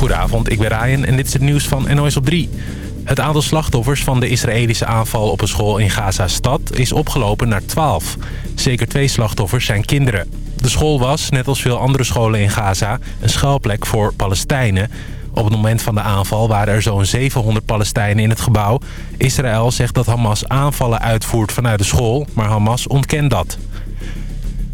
Goedenavond, ik ben Ryan en dit is het nieuws van NOS op 3. Het aantal slachtoffers van de Israëlische aanval op een school in Gaza-stad is opgelopen naar 12. Zeker twee slachtoffers zijn kinderen. De school was, net als veel andere scholen in Gaza, een schuilplek voor Palestijnen. Op het moment van de aanval waren er zo'n 700 Palestijnen in het gebouw. Israël zegt dat Hamas aanvallen uitvoert vanuit de school, maar Hamas ontkent dat.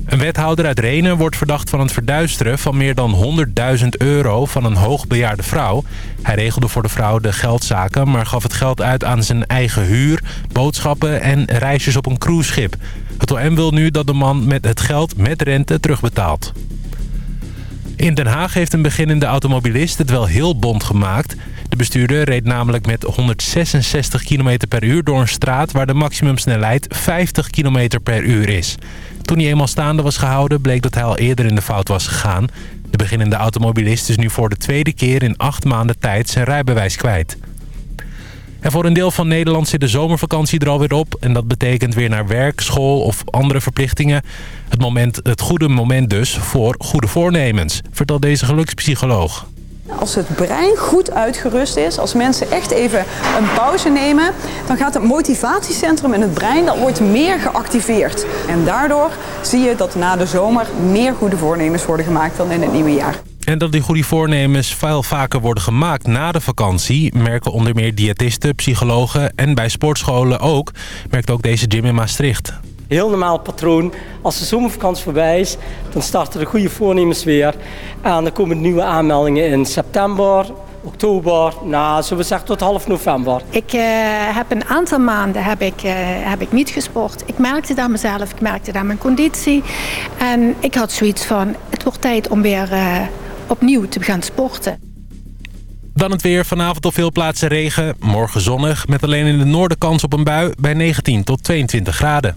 Een wethouder uit Renen wordt verdacht van het verduisteren van meer dan 100.000 euro van een hoogbejaarde vrouw. Hij regelde voor de vrouw de geldzaken, maar gaf het geld uit aan zijn eigen huur, boodschappen en reisjes op een cruiseschip. Het OM wil nu dat de man met het geld met rente terugbetaalt. In Den Haag heeft een beginnende automobilist het wel heel bond gemaakt. De bestuurder reed namelijk met 166 km per uur door een straat... waar de maximumsnelheid 50 km per uur is. Toen hij eenmaal staande was gehouden, bleek dat hij al eerder in de fout was gegaan. De beginnende automobilist is nu voor de tweede keer in acht maanden tijd zijn rijbewijs kwijt. En voor een deel van Nederland zit de zomervakantie er alweer op. En dat betekent weer naar werk, school of andere verplichtingen. Het, moment, het goede moment dus voor goede voornemens, vertelt deze gelukspsycholoog. Als het brein goed uitgerust is, als mensen echt even een pauze nemen... dan gaat het motivatiecentrum in het brein dat wordt meer geactiveerd. En daardoor zie je dat na de zomer meer goede voornemens worden gemaakt dan in het nieuwe jaar. En dat die goede voornemens veel vaker worden gemaakt na de vakantie... merken onder meer diëtisten, psychologen en bij sportscholen ook... merkt ook deze gym in Maastricht. Heel normaal patroon. Als de zomervakantie voorbij is, dan starten de goede voornemens weer. En dan komen nieuwe aanmeldingen in september, oktober, nou, zullen we zeggen tot half november. Ik uh, heb een aantal maanden heb ik, uh, heb ik niet gesport. Ik merkte dat mezelf, ik merkte dat mijn conditie. En ik had zoiets van, het wordt tijd om weer uh, opnieuw te gaan sporten. Dan het weer. Vanavond op veel plaatsen regen. Morgen zonnig. Met alleen in het noorden kans op een bui bij 19 tot 22 graden.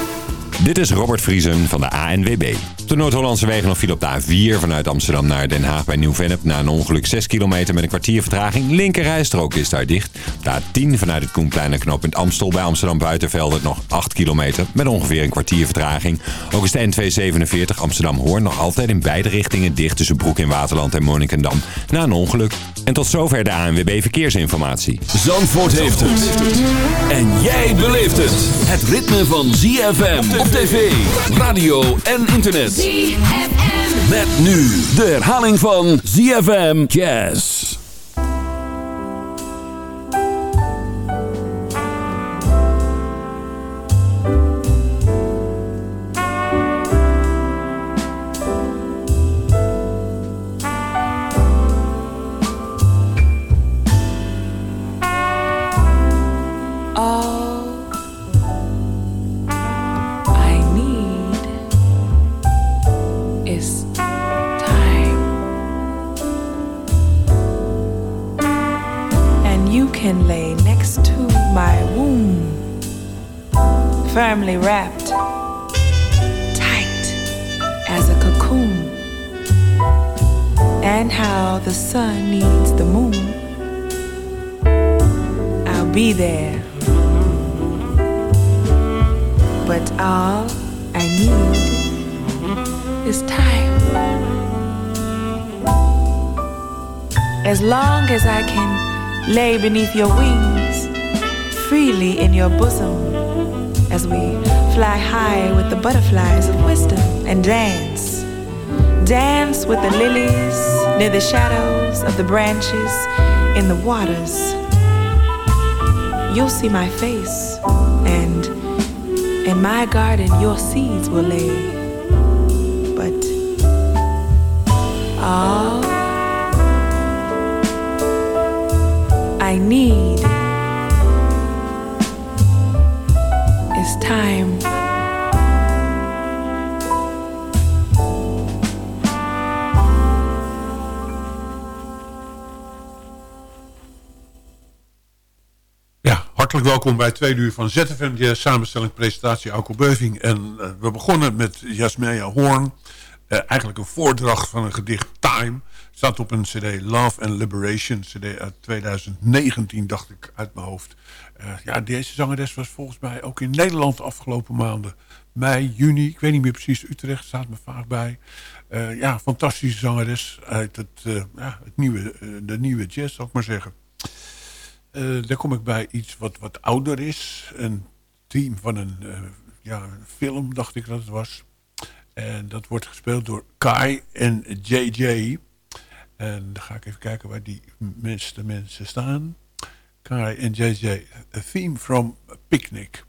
Dit is Robert Vriesen van de ANWB. De Noord-Hollandse wegen nog viel op de A4 vanuit Amsterdam naar Den Haag bij Nieuw-Vennep. Na een ongeluk 6 kilometer met een kwartier vertraging. Linkerrijstrook is daar dicht. De A10 vanuit het Koenplein naar knooppunt Amstel bij Amsterdam Buitenvelden nog 8 kilometer met ongeveer een kwartier vertraging. Ook is de N247 Amsterdam-Hoorn nog altijd in beide richtingen dicht tussen Broek in Waterland en Monnikendam na een ongeluk. En tot zover de ANWB Verkeersinformatie. Zandvoort heeft het. En jij beleeft het. Het ritme van ZFM tv, radio en internet. ZFM. Met nu de herhaling van ZFM Jazz. Firmly wrapped, tight as a cocoon, and how the sun needs the moon. I'll be there, but all I need is time. As long as I can lay beneath your wings, freely in your bosom as we fly high with the butterflies of wisdom and dance. Dance with the lilies near the shadows of the branches in the waters. You'll see my face, and in my garden your seeds will lay. But all I need is time. Ja, hartelijk welkom bij twee uur van ZFM samenstelling presentatie Alko. En uh, we begonnen met Jasmea Hoorn. Uh, eigenlijk een voordracht van een gedicht Time. Staat op een cd Love and Liberation. cd uit 2019 dacht ik uit mijn hoofd. Uh, ja, deze zangeres was volgens mij ook in Nederland de afgelopen maanden mei, juni. Ik weet niet meer precies. Utrecht staat me vaak bij. Uh, ja, fantastische zangeres uit het, ja, het nieuwe, de nieuwe jazz, zal ik maar zeggen. daar kom ik bij iets wat, wat ouder is. Een team van een, ja, film, dacht ik dat het was. En dat wordt gespeeld door Kai en JJ. En dan ga ik even kijken waar die meeste mensen staan. Kai en JJ. A theme from a Picnic.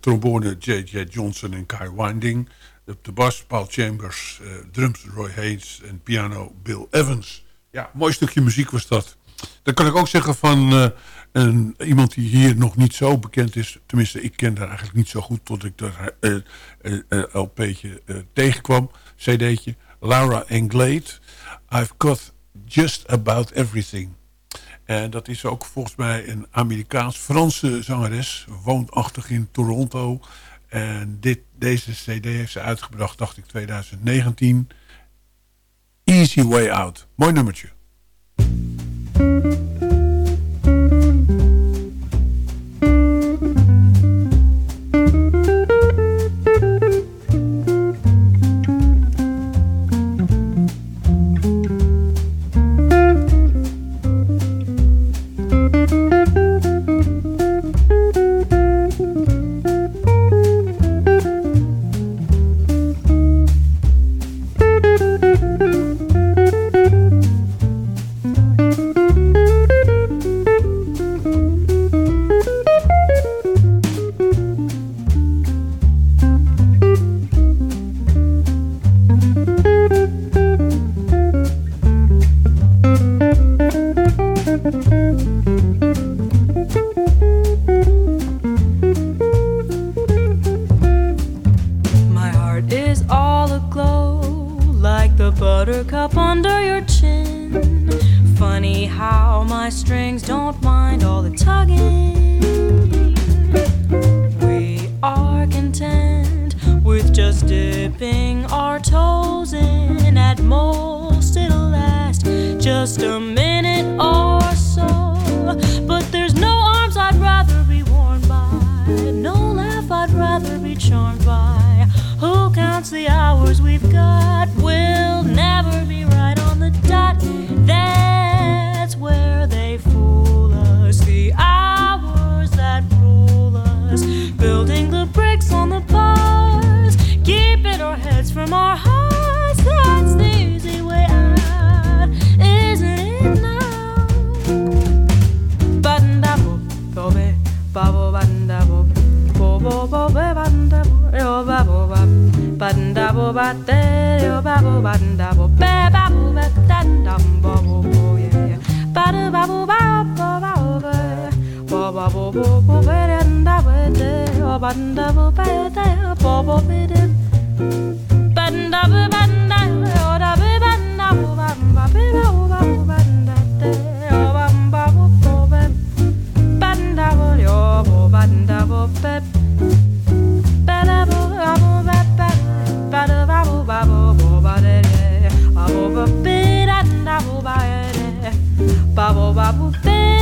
Trombone J.J. Johnson en Kai Winding. De bas Paul Chambers, uh, drums Roy Hayes en piano Bill Evans. Ja, mooi stukje muziek was dat. Dan kan ik ook zeggen van uh, een, iemand die hier nog niet zo bekend is. Tenminste, ik ken haar eigenlijk niet zo goed tot ik dat uh, uh, LP'tje tegenkwam. CD'tje. Laura Englade. I've got just about everything. En dat is ook volgens mij een Amerikaans-Franse zangeres, woonachtig in Toronto. En dit, deze cd heeft ze uitgebracht, dacht ik, 2019. Easy Way Out. Mooi nummertje. dipping our toes in at most it'll last. Just a minute or so. But there's no arms i'd rather be worn by. No laugh i'd rather be charmed by. Who counts the hours we've got? Will bo ba de yo ba bo ba da bo be ba bo ba da da bo bo bo yeah yeah ba da ba bo ba bo ba bo ba bo ba bo bo bo be da da bo de yo ba da bo ba yo da yo bo bo be de ba da bo ba da yo da be ba da bo ba ba be ba bo ba bo ba da de yo ba ba bo bo be ba da bo yo bo ba da bo be Babu babu tem.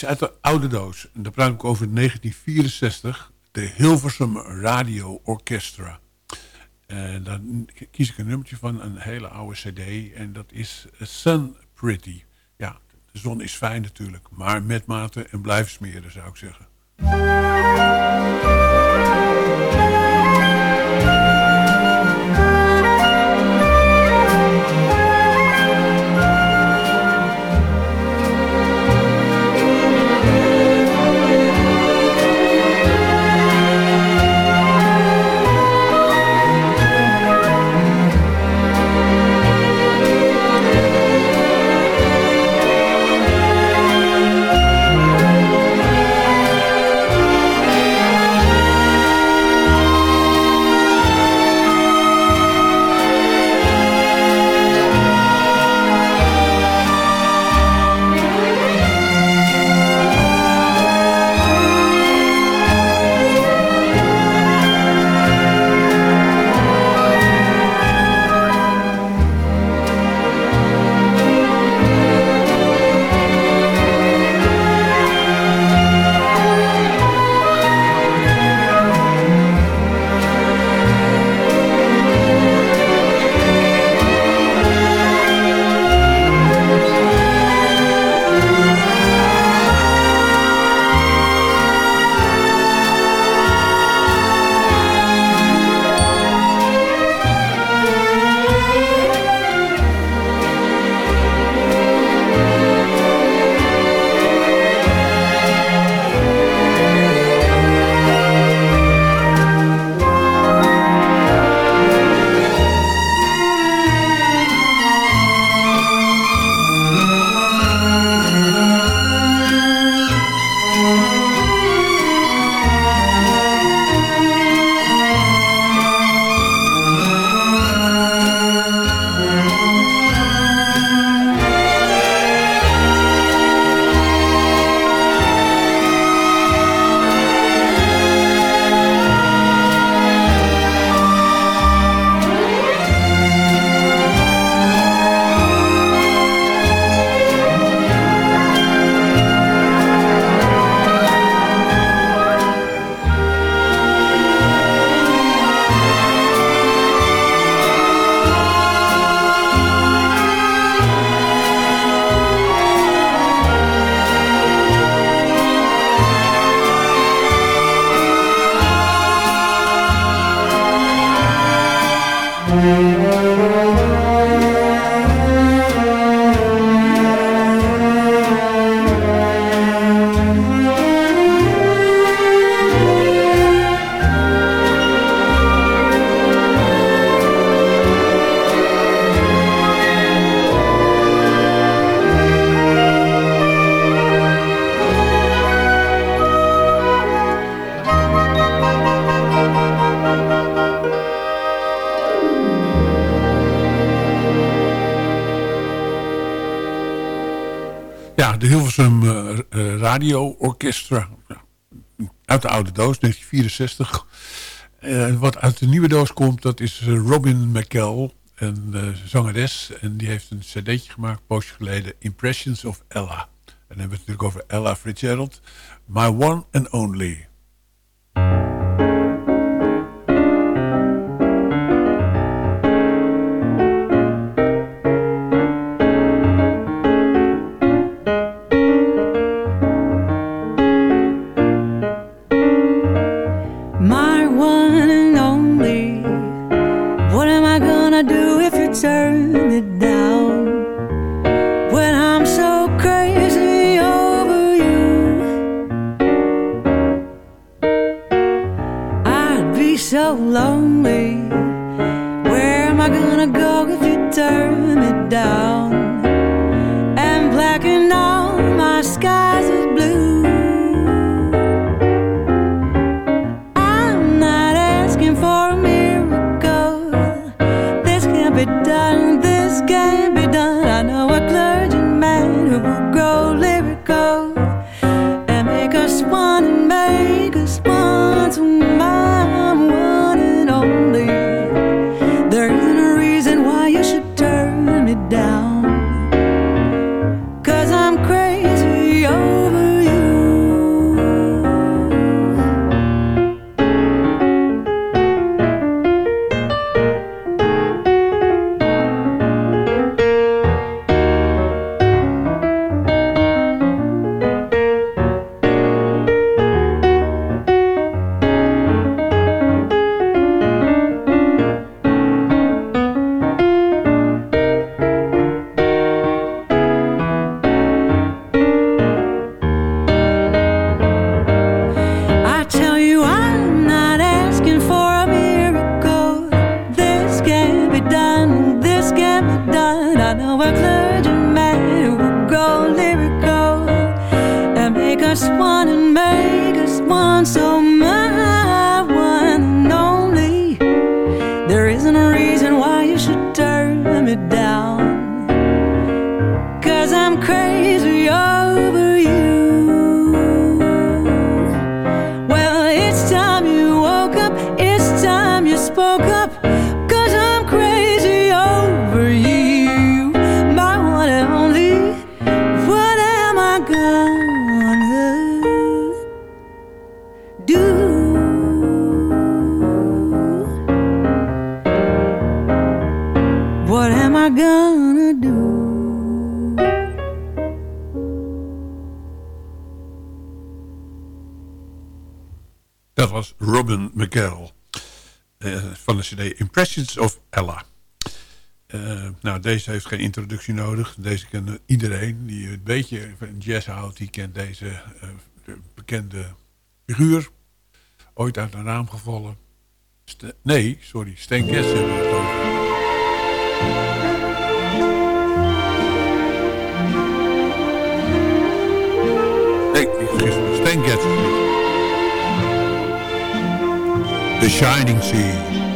iets uit de oude doos. Daar praat ik over 1964. De Hilversum Radio Orchestra. Eh, en daar kies ik een nummertje van, een hele oude cd. En dat is Sun Pretty. Ja, de zon is fijn natuurlijk. Maar met mate en blijf smeren, zou ik zeggen. Orchestra. Uit de oude doos, 1964. Uh, wat uit de nieuwe doos komt, dat is eh, Robin McKell, een uh, zangeres. En die heeft een cd'tje gemaakt, poosje geleden, Impressions of Ella. En dan hebben we het natuurlijk over Ella Fitzgerald. My One and Only. I'm crazy. cd Impressions of Ella. Eh, nou, deze heeft geen introductie nodig. Deze kent iedereen die een beetje van jazz houdt. Die kent deze eh, bekende figuur. Ooit uit een raam gevallen. Nee, sorry, Stan Getz Nee, ik vergis me. Stan Getz. The Shining Sea.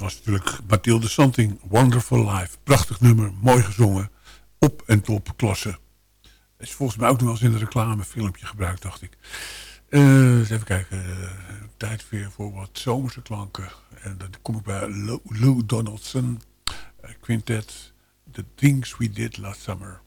Dat was natuurlijk Mathilde Santing, Wonderful Life. Prachtig nummer, mooi gezongen, op en top klasse. Is volgens mij ook nog wel eens in een reclamefilmpje gebruikt, dacht ik. Eh, even kijken, eh, tijd weer voor wat zomerse klanken. En dan kom ik bij Lou, Lou Donaldson, eh, Quintet, The Things We Did Last Summer.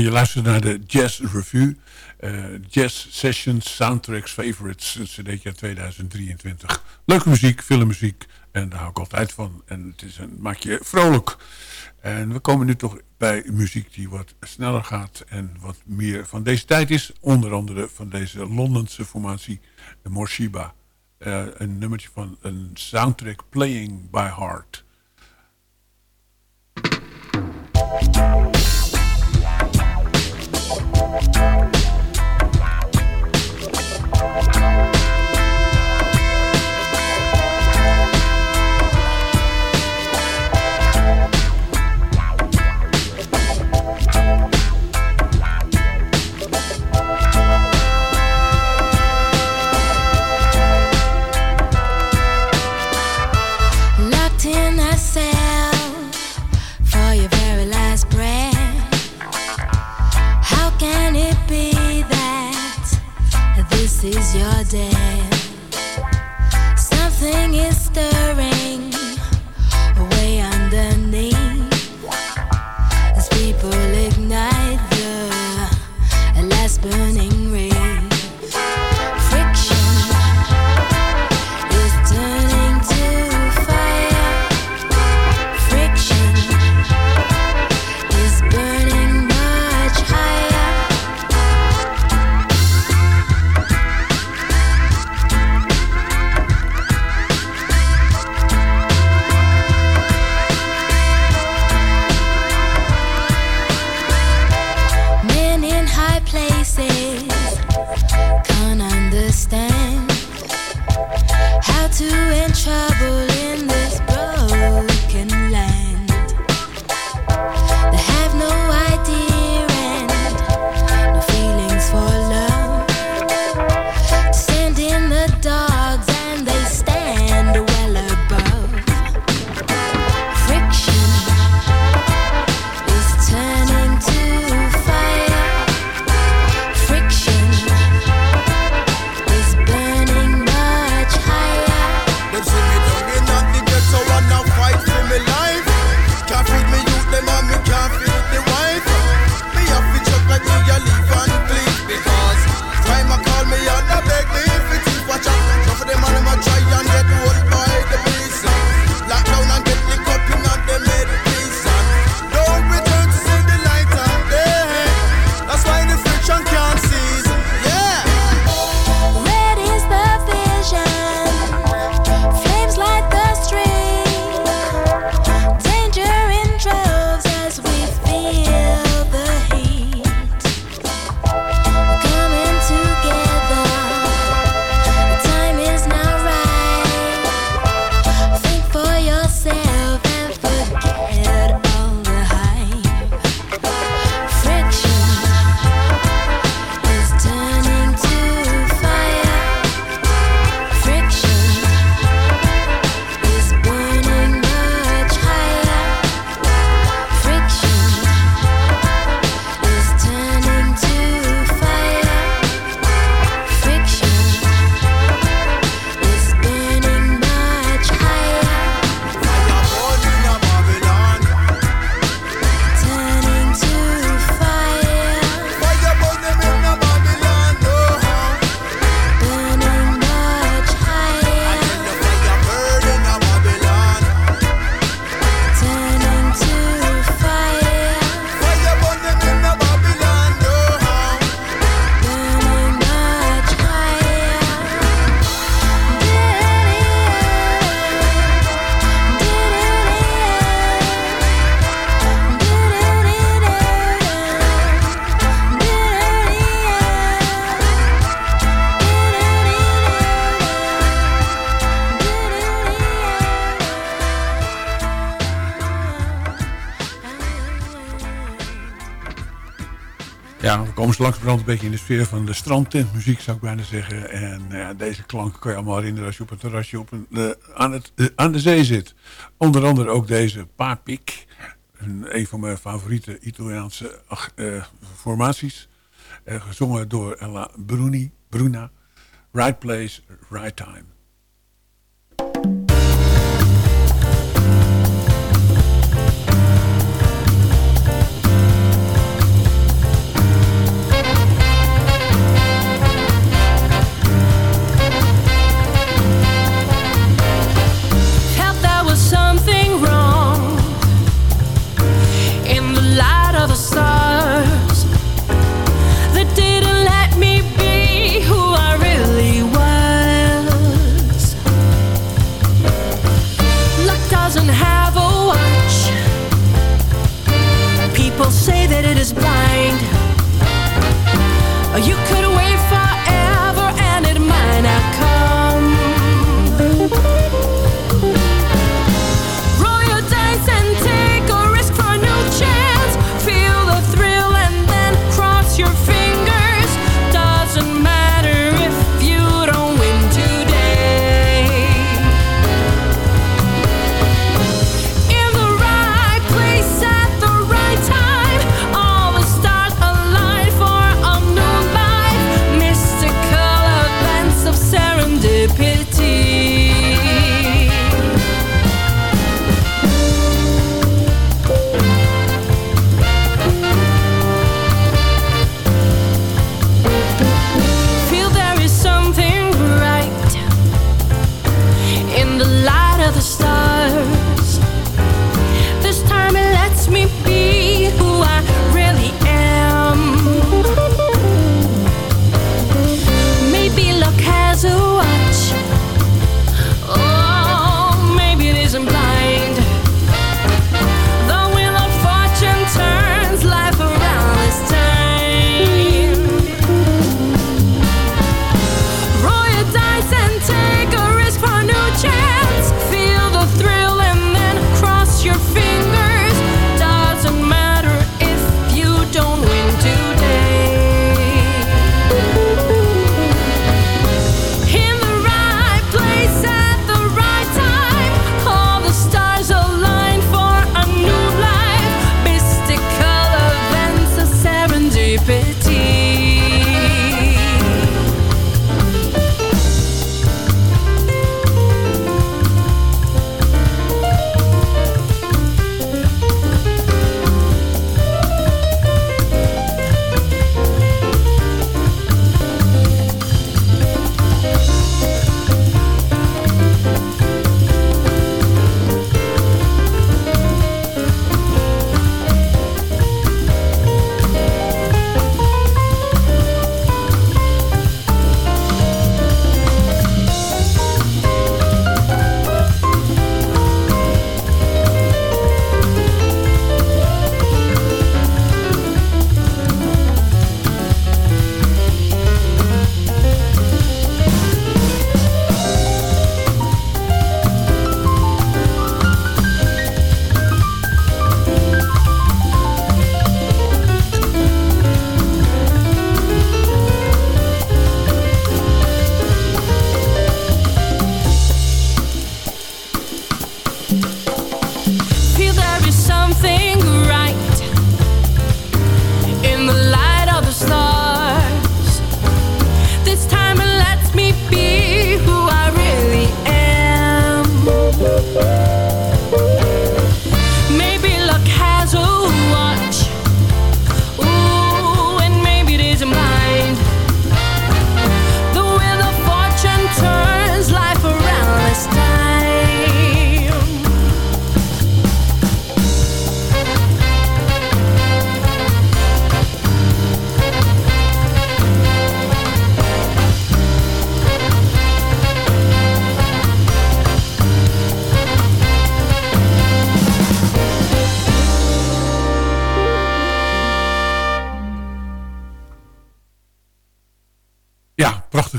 Je luistert naar de Jazz Review. Uh, jazz Sessions, Soundtracks, Favorites. Een cd'tje 2023. Leuke muziek, filmmuziek. En daar hou ik altijd van. En het is een, maakt je vrolijk. En we komen nu toch bij muziek die wat sneller gaat. En wat meer van deze tijd is. Onder andere van deze Londense formatie. De Morshiba. Uh, een nummertje van een soundtrack Playing by Heart. you komen zo langzamerhand een beetje in de sfeer van de strandtentmuziek, zou ik bijna zeggen. En nou ja, deze klanken kan je allemaal herinneren als je op een terrasje op een, eh, aan, het, eh, aan de zee zit. Onder andere ook deze Papik, een, van mijn favoriete Italiaanse eh, formaties. Gezongen door Ella Bruni, Bruna. Right place, right time.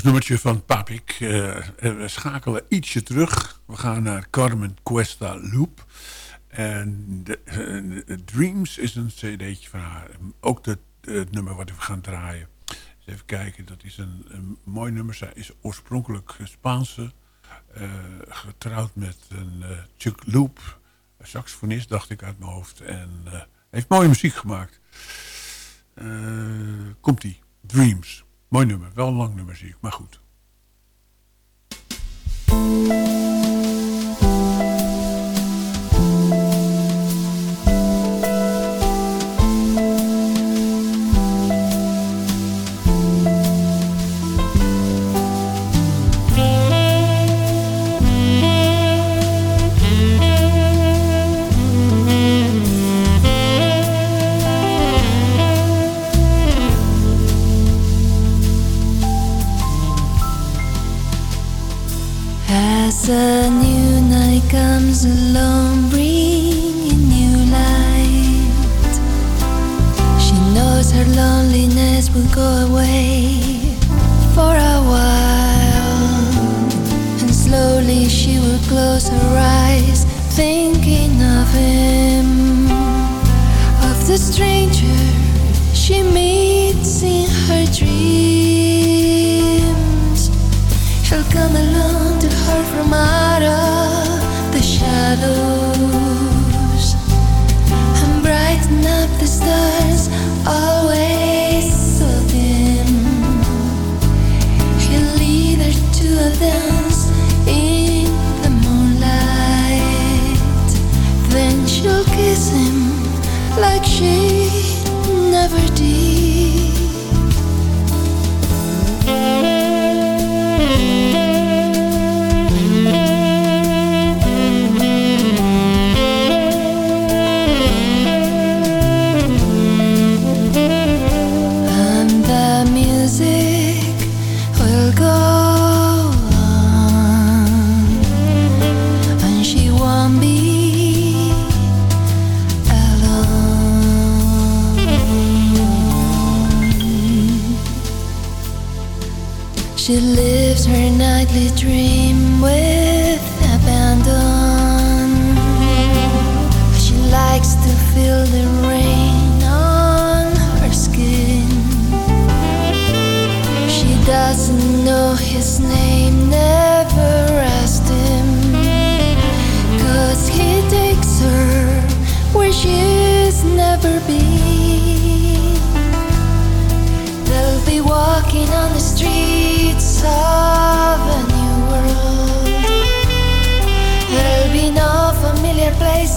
Nummertje van Papik. Eh, eh, we schakelen ietsje terug. We gaan naar Carmen Cuesta Loop. En de, eh, Dreams is een cd'tje van haar. Ook de, het nummer wat we gaan draaien. Even kijken, dat is een, een mooi nummer. Zij is oorspronkelijk Spaanse. getrouwd met een Chuck Loop. Saxofonist, dacht ik uit mijn hoofd. En heeft mooie muziek gemaakt. Komt-ie. Dreams. Mooi nummer. Wel een lang nummer zie ik, maar goed. As a new night comes along, bringing new light, she knows her loneliness will go away for a while, and slowly she will close her eyes,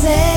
sé.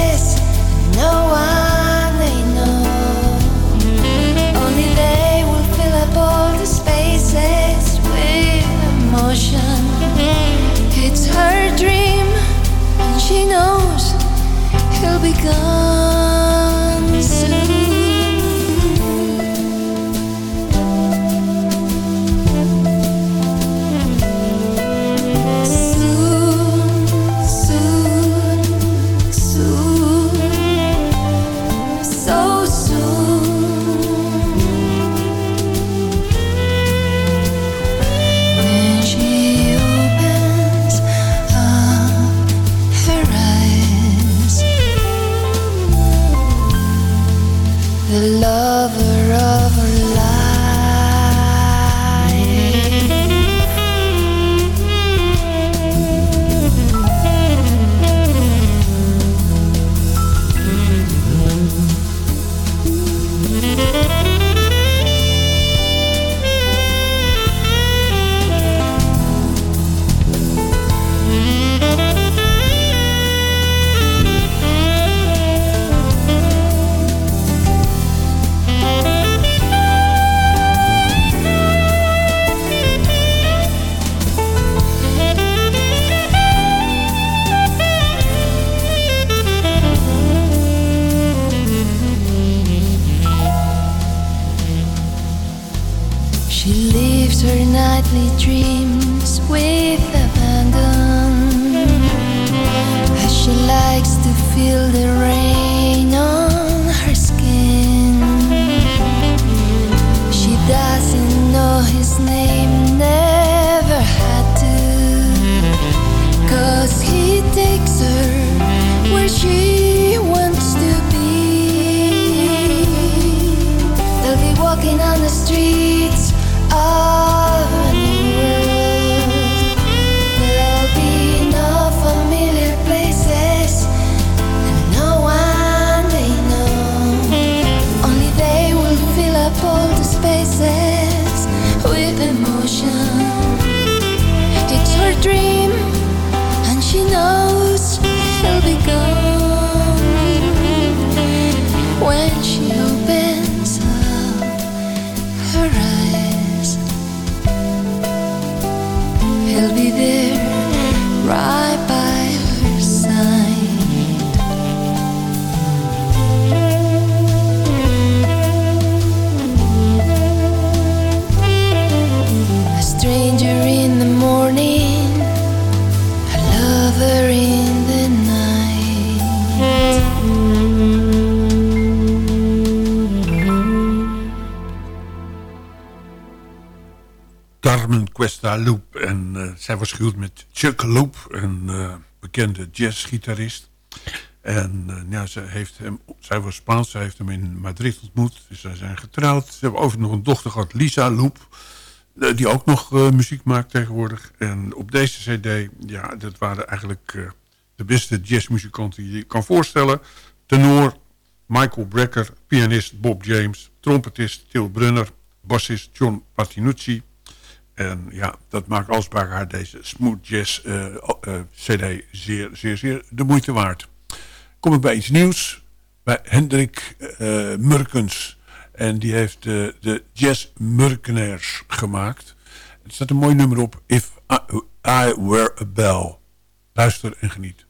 Her nightly dreams with abandon. As she likes to feel the rain on her skin, she doesn't know his name, never had to. Cause he takes her where she Cuesta Loop. En eh, zij was gehuwd met Chuck Loop, een eh, bekende jazzgitarist. En eh, ja, ze heeft hem, zij was Spaans, zij heeft hem in Madrid ontmoet. Dus zij zijn getrouwd. Ze hebben overigens nog een dochter gehad, Lisa Loop. die ook nog muziek maakt tegenwoordig. En op deze cd, ja, dat waren eigenlijk de beste jazzmuzikanten die je kan voorstellen. Tenor Michael Brecker, pianist Bob James, trompetist Til Brunner, bassist John Patinucci. En ja, dat maakt bij haar deze smooth jazz eh, eh, cd zeer, zeer, zeer de moeite waard. Kom ik bij iets nieuws. Bij Hendrik eh, Murkens. En die heeft de, de Jazz Murkenaars gemaakt. Er staat een mooi nummer op. If I, I Were a Bell. Luister en geniet.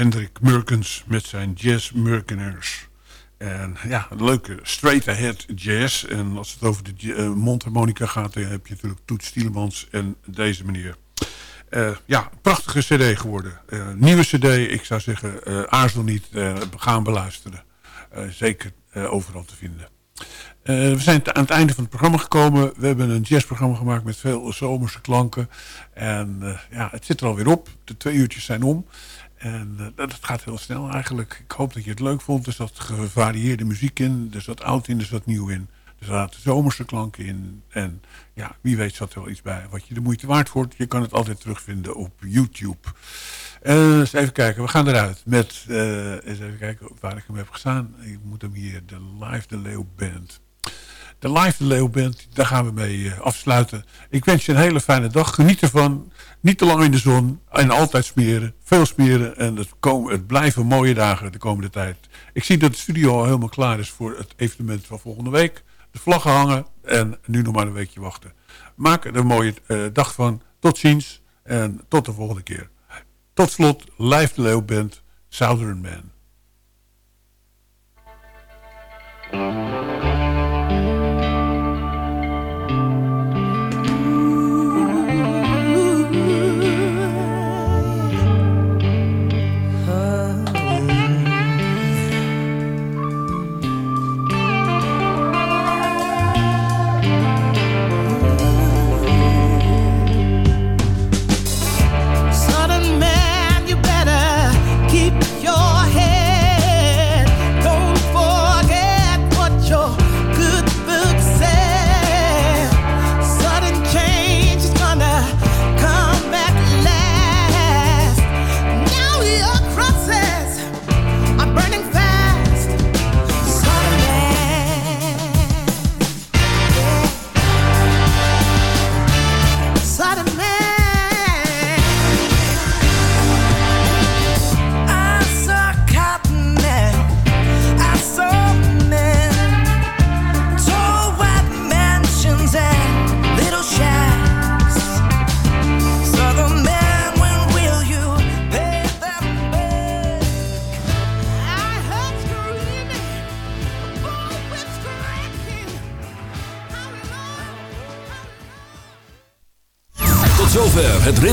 Hendrik Murkens met zijn Jazz Murkeners. En ja, een leuke straight ahead jazz. En als het over de uh, mondharmonica gaat, dan heb je natuurlijk Toet Stielemans en deze meneer. Uh, ja, prachtige cd geworden. Uh, nieuwe cd, ik zou zeggen, aarzel niet, gaan beluisteren. zeker overal te vinden. we zijn aan het einde van het programma gekomen. We hebben een jazzprogramma gemaakt met veel zomerse klanken. En ja, het zit er alweer op. De twee uurtjes zijn om. En dat gaat heel snel eigenlijk. Ik hoop dat je het leuk vond. Er zat gevarieerde muziek in. Er zat oud in, er zat nieuw in. Er zaten zomerse klanken in. En ja, wie weet zat er wel iets bij wat je de moeite waard wordt. Je kan het altijd terugvinden op YouTube. Uh, eens even kijken, we gaan eruit met... Uh, eens even kijken waar ik hem heb gestaan. Ik moet hem hier, de Live de Leeuw Band. De Live de Leeuw Band, daar gaan we mee uh, afsluiten. Ik wens je een hele fijne dag. Geniet ervan. Niet te lang in de zon. En altijd smeren. Veel smeren. En het, komen, het blijven mooie dagen de komende tijd. Ik zie dat de studio al helemaal klaar is voor het evenement van volgende week de vlaggen hangen en nu nog maar een weekje wachten. Maak er een mooie uh, dag van. Tot ziens en tot de volgende keer. Tot slot, Live de Leeuw Southern Man.